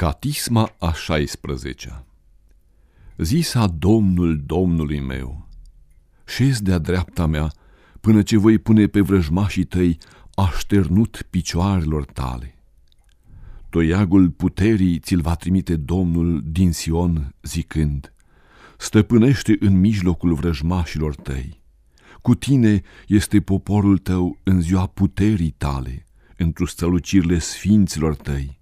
Catisma a 16-a Zisa Domnul Domnului meu, șez de-a dreapta mea până ce voi pune pe vrăjmașii tăi așternut picioarelor tale. Toiagul puterii ți-l va trimite Domnul din Sion zicând, Stăpânește în mijlocul vrăjmașilor tăi. Cu tine este poporul tău în ziua puterii tale, într-o strălucirile sfinților tăi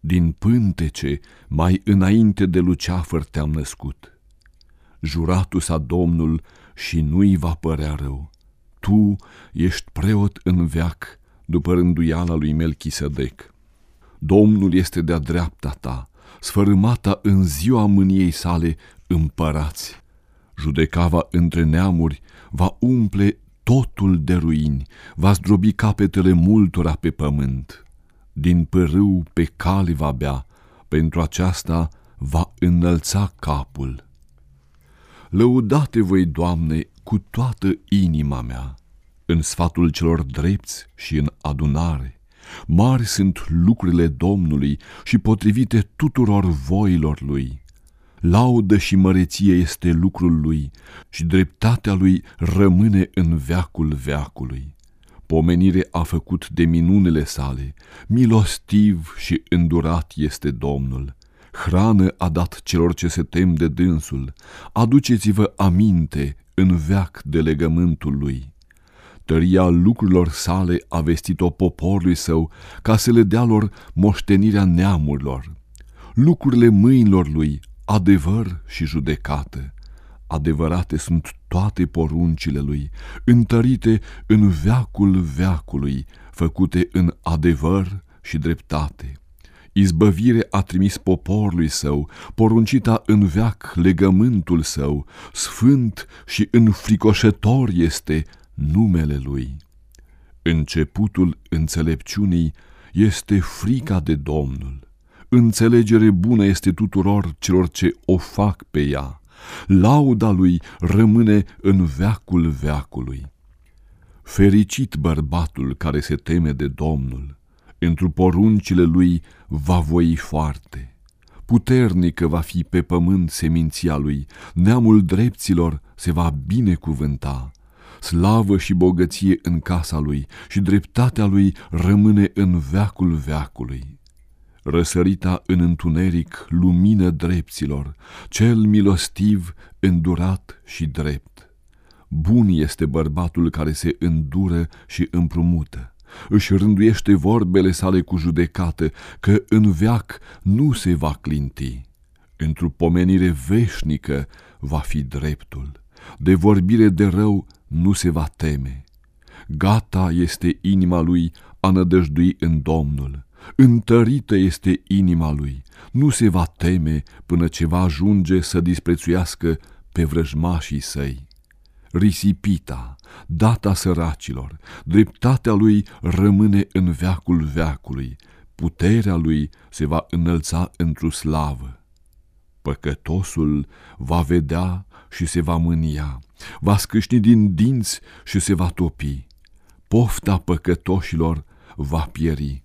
din pântece, mai înainte de luceafăr te-am născut. Juratul sa Domnul și nu-i va părea rău. Tu ești preot în veac, după rânduiala lui Melchisedec. Domnul este de-a dreapta ta, sfărâmata în ziua mâniei sale împărați. Judecava între neamuri va umple totul de ruini, va zdrobi capetele multora pe pământ din pârâu pe cali va bea, pentru aceasta va înălța capul. Lăudate voi, Doamne, cu toată inima mea, în sfatul celor drepți și în adunare. Mari sunt lucrurile Domnului și potrivite tuturor voilor Lui. Laudă și măreție este lucrul Lui și dreptatea Lui rămâne în veacul veacului pomenire a făcut de minunile sale, milostiv și îndurat este Domnul. Hrană a dat celor ce se tem de dânsul, aduceți-vă aminte în veac de legământul lui. Tăria lucrurilor sale a vestit-o poporului său ca să le dea lor moștenirea neamurilor. Lucrurile mâinilor lui, adevăr și judecată adevărate sunt toate poruncile lui, întărite în veacul veacului, făcute în adevăr și dreptate. Izbăvire a trimis poporului său, poruncita în veac legământul său, sfânt și înfricoșător este numele lui. Începutul înțelepciunii este frica de Domnul. Înțelegere bună este tuturor celor ce o fac pe ea lauda lui rămâne în veacul veacului. Fericit bărbatul care se teme de Domnul, întru poruncile lui va voi foarte. Puternică va fi pe pământ seminția lui, neamul drepților se va binecuvânta. Slavă și bogăție în casa lui și dreptatea lui rămâne în veacul veacului răsărita în întuneric lumină drepților, cel milostiv, îndurat și drept. Bun este bărbatul care se îndură și împrumută, își rânduiește vorbele sale cu judecată, că în veac nu se va clinti. Într-o pomenire veșnică va fi dreptul, de vorbire de rău nu se va teme. Gata este inima lui a nădăjdui în Domnul, Întărită este inima lui, nu se va teme până ce va ajunge să disprețuiască pe vrăjmașii săi. Risipita, data săracilor, dreptatea lui rămâne în veacul veacului, puterea lui se va înălța într-o slavă. Păcătosul va vedea și se va mânia, va scâșni din dinți și se va topi. Pofta păcătoșilor va pieri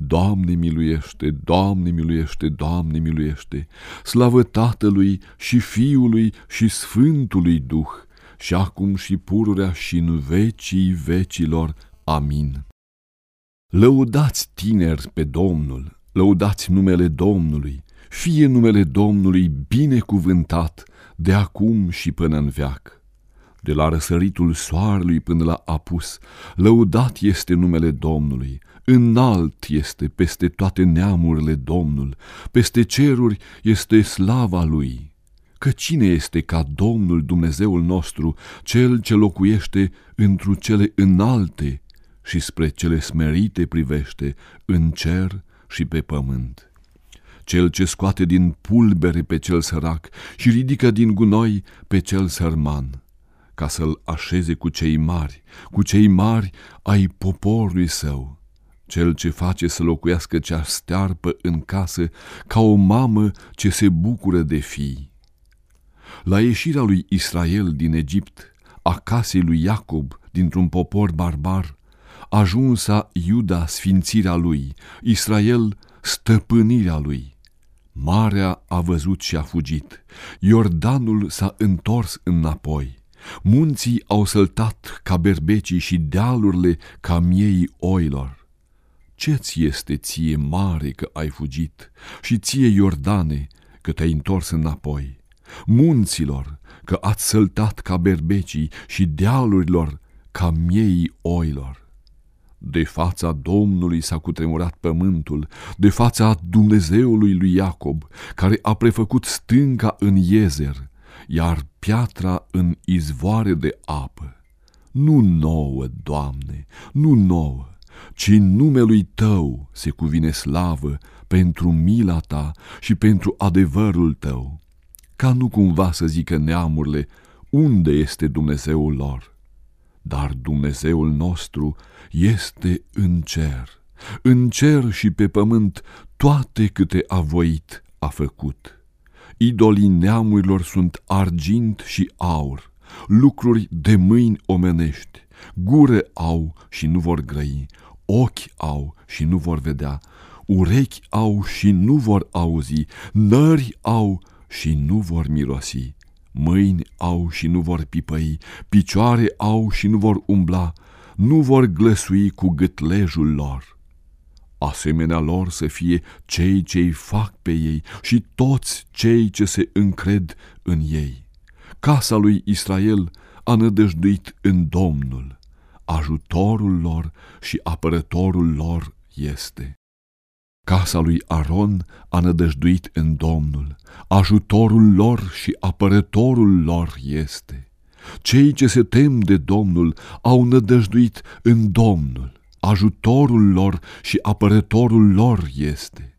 Doamne miluiește, Doamne miluiește, Doamne miluiește, slavă Tatălui și Fiului și Sfântului Duh, și acum și pururea și în vecii vecilor. Amin. Lăudați tineri pe Domnul, lăudați numele Domnului, fie numele Domnului binecuvântat de acum și până în veac de la răsăritul soarelui până la apus, lăudat este numele Domnului, înalt este peste toate neamurile Domnul, peste ceruri este slava Lui. Că cine este ca Domnul Dumnezeul nostru, Cel ce locuiește întru cele înalte și spre cele smerite privește în cer și pe pământ? cel ce scoate din pulbere pe cel sărac și ridică din gunoi pe cel sărman, ca să-l așeze cu cei mari, cu cei mari ai poporului său, cel ce face să locuiască cea stearpă în casă ca o mamă ce se bucură de fii. La ieșirea lui Israel din Egipt, a casei lui Iacob dintr-un popor barbar, ajunsa Iuda sfințirea lui, Israel stăpânirea lui. Marea a văzut și a fugit, Iordanul s-a întors înapoi, munții au săltat ca berbecii și dealurile ca miei oilor. Ce-ți este ție mare că ai fugit și ție Iordane că te-ai întors înapoi? Munților că ați săltat ca berbecii și dealurilor ca miei oilor. De fața Domnului s-a cutremurat pământul, de fața Dumnezeului lui Iacob, care a prefăcut stânca în iezer, iar piatra în izvoare de apă. Nu nouă, Doamne, nu nouă, ci în numelui Tău se cuvine slavă pentru mila Ta și pentru adevărul Tău, ca nu cumva să zică neamurile, unde este Dumnezeul lor? Dar Dumnezeul nostru este în cer. În cer și pe pământ toate câte a voit a făcut. Idolii neamurilor sunt argint și aur, lucruri de mâini omenești, gure au și nu vor grăi, ochi au și nu vor vedea, urechi au și nu vor auzi, nări au și nu vor mirosi mâini au și nu vor pipăi, picioare au și nu vor umbla, nu vor glăsui cu gâtlejul lor. Asemenea lor să fie cei ce-i fac pe ei și toți cei ce se încred în ei. Casa lui Israel a nădăjduit în Domnul, ajutorul lor și apărătorul lor este. Casa lui Aron a nădăjduit în Domnul, ajutorul lor și apărătorul lor este. Cei ce se tem de Domnul au nădăjduit în Domnul, ajutorul lor și apărătorul lor este.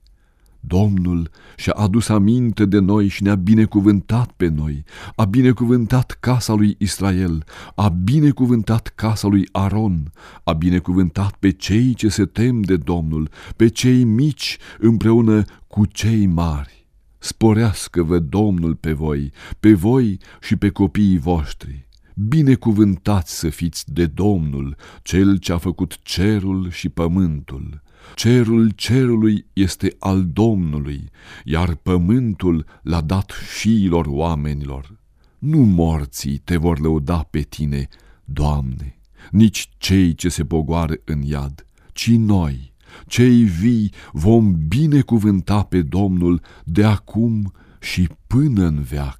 Domnul și-a adus aminte de noi și ne-a binecuvântat pe noi, a binecuvântat casa lui Israel, a binecuvântat casa lui Aron, a binecuvântat pe cei ce se tem de Domnul, pe cei mici împreună cu cei mari. Sporească-vă Domnul pe voi, pe voi și pe copiii voștri. Binecuvântați să fiți de Domnul, Cel ce a făcut cerul și pământul Cerul cerului este al Domnului, iar pământul l-a dat fiilor oamenilor. Nu morții te vor lăuda pe tine, Doamne, nici cei ce se pogoară în iad, ci noi, cei vii, vom binecuvânta pe Domnul de acum și până în veac.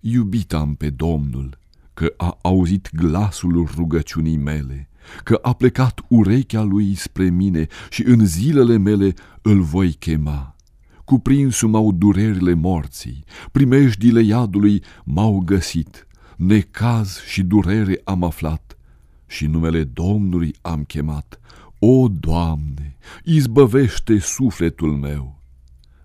Iubit am pe Domnul, că a auzit glasul rugăciunii mele că a plecat urechea lui spre mine și în zilele mele îl voi chema. Cuprinsul m-au durerile morții, primejdile iadului m-au găsit, necaz și durere am aflat și numele Domnului am chemat. O, Doamne, izbăvește sufletul meu!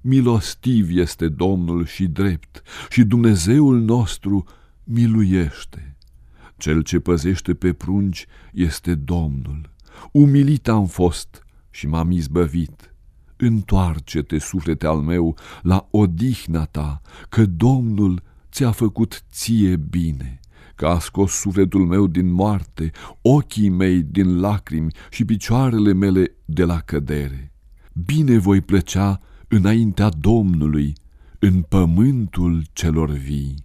Milostiv este Domnul și drept și Dumnezeul nostru miluiește. Cel ce păzește pe prunci este Domnul. Umilit am fost și m-am izbăvit. Întoarce-te, suflete al meu, la odihna ta, că Domnul ți-a făcut ție bine, că a scos sufletul meu din moarte, ochii mei din lacrimi și picioarele mele de la cădere. Bine voi plăcea înaintea Domnului, în pământul celor vii.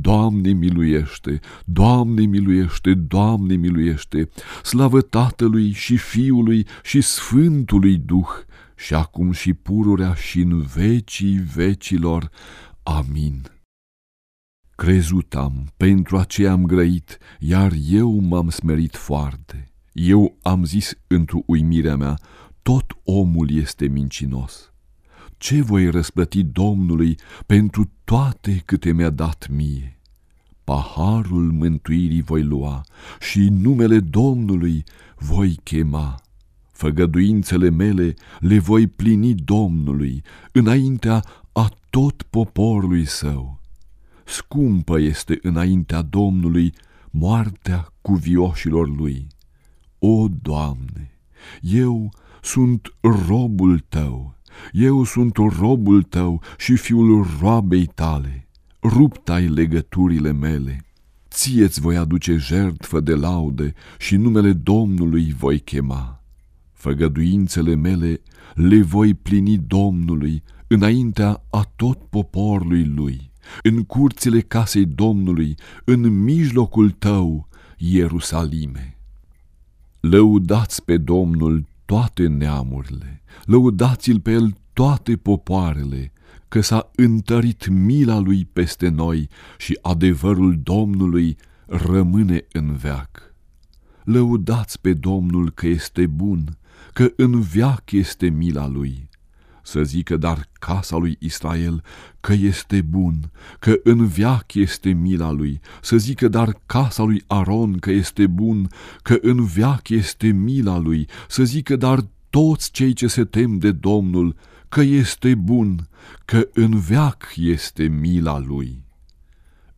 Doamne miluiește, Doamne miluiește, Doamne miluiește, slavă Tatălui și Fiului și Sfântului Duh, și acum și pururea și în vecii vecilor. Amin. Crezut am, pentru aceea am grăit, iar eu m-am smerit foarte. Eu am zis într-o uimirea mea, tot omul este mincinos. Ce voi răsplăti Domnului pentru toate câte mi-a dat mie? Paharul mântuirii voi lua și numele Domnului voi chema. Făgăduințele mele le voi plini Domnului înaintea a tot poporului său. Scumpă este înaintea Domnului moartea cuvioșilor lui. O, Doamne, eu sunt robul Tău, eu sunt robul Tău și fiul roabei Tale. Rupt ai legăturile mele. Ție-ți voi aduce jertfă de laude și numele Domnului voi chema. Făgăduințele mele le voi plini Domnului înaintea a tot poporului lui, în curțile casei Domnului, în mijlocul tău, Ierusalime. Lăudați pe Domnul toate neamurile, lăudați-l pe el toate popoarele, că s-a întărit mila lui peste noi și adevărul Domnului rămâne în veac. Lăudați pe Domnul că este bun, că în veac este mila lui. Să zică dar casa lui Israel că este bun, că în veac este mila lui. Să zică dar casa lui Aron că este bun, că în veac este mila lui. Să zică dar toți cei ce se tem de Domnul că este bun, că în veac este mila lui.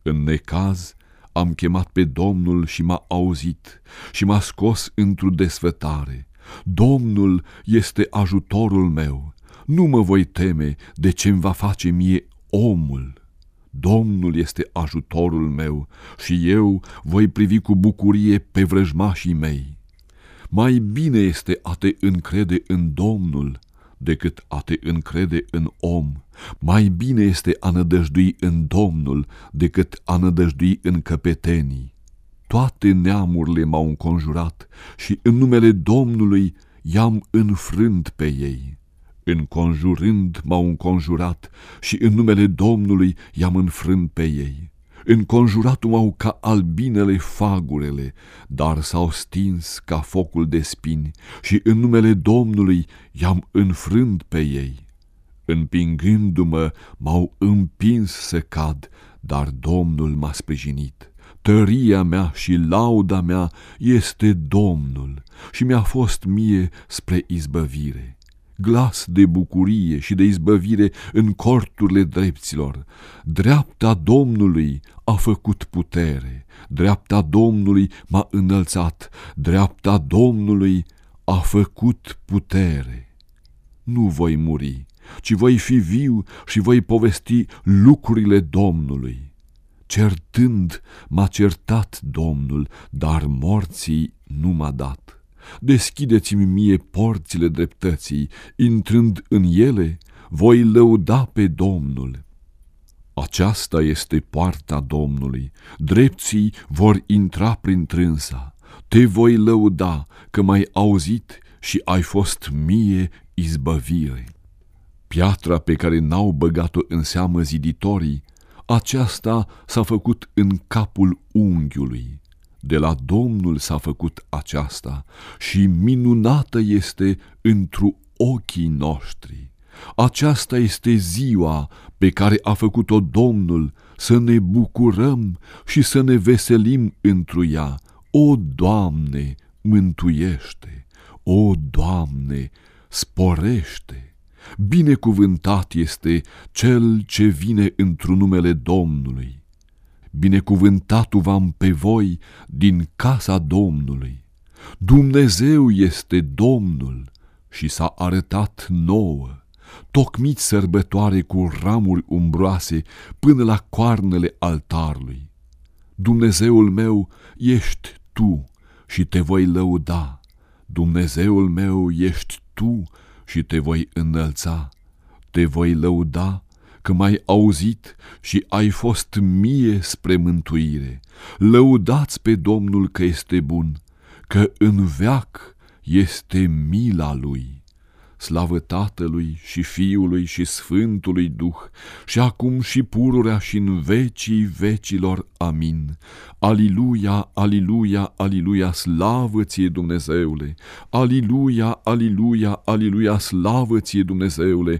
În necaz am chemat pe Domnul și m-a auzit și m-a scos într-o desfătare. Domnul este ajutorul meu, nu mă voi teme de ce-mi va face mie omul. Domnul este ajutorul meu și eu voi privi cu bucurie pe vrăjmașii mei. Mai bine este a te încrede în Domnul decât a te încrede în om. Mai bine este a nădăjdui în Domnul decât a nădăjdui în căpetenii. Toate neamurile m-au înconjurat și în numele Domnului i-am înfrânt pe ei. Înconjurând m-au înconjurat și în numele Domnului i-am înfrânt pe ei. Înconjurat m-au ca albinele fagurele, dar s-au stins ca focul de spini și în numele Domnului i-am înfrânt pe ei. Împingându-mă, m-au împins să cad, dar Domnul m-a sprijinit. Tăria mea și lauda mea este Domnul și mi-a fost mie spre izbăvire glas de bucurie și de izbăvire în corturile drepților. Dreapta Domnului a făcut putere, dreapta Domnului m-a înălțat, dreapta Domnului a făcut putere. Nu voi muri, ci voi fi viu și voi povesti lucrurile Domnului. Certând m-a certat Domnul, dar morții nu m-a dat. Deschideți-mi mie porțile dreptății, intrând în ele, voi lăuda pe Domnul. Aceasta este poarta Domnului, drepții vor intra prin trânsa. Te voi lăuda că m-ai auzit și ai fost mie izbăvire. Piatra pe care n-au băgat-o în seamă ziditorii, aceasta s-a făcut în capul unghiului. De la Domnul s-a făcut aceasta și minunată este întru ochii noștri. Aceasta este ziua pe care a făcut-o Domnul, să ne bucurăm și să ne veselim întru ea. O, Doamne, mântuiește! O, Doamne, sporește! Binecuvântat este cel ce vine într-un numele Domnului binecuvântatul v-am pe voi din casa Domnului. Dumnezeu este Domnul și s-a arătat nouă. Tocmiți sărbătoare cu ramuri umbroase până la coarnele altarului. Dumnezeul meu ești Tu și te voi lăuda. Dumnezeul meu ești Tu și te voi înălța. Te voi lăuda că m-ai auzit și ai fost mie spre mântuire. Lăudați pe Domnul că este bun, că în veac este mila lui. Slavă Tatălui și Fiului și Sfântului Duh, și acum și pururea și în vecii vecilor. Amin. Aliluia, aliluia, aliluia, slavă ție Dumnezeule! Aliluia, aliluia, aliluia, slavă ție Dumnezeule!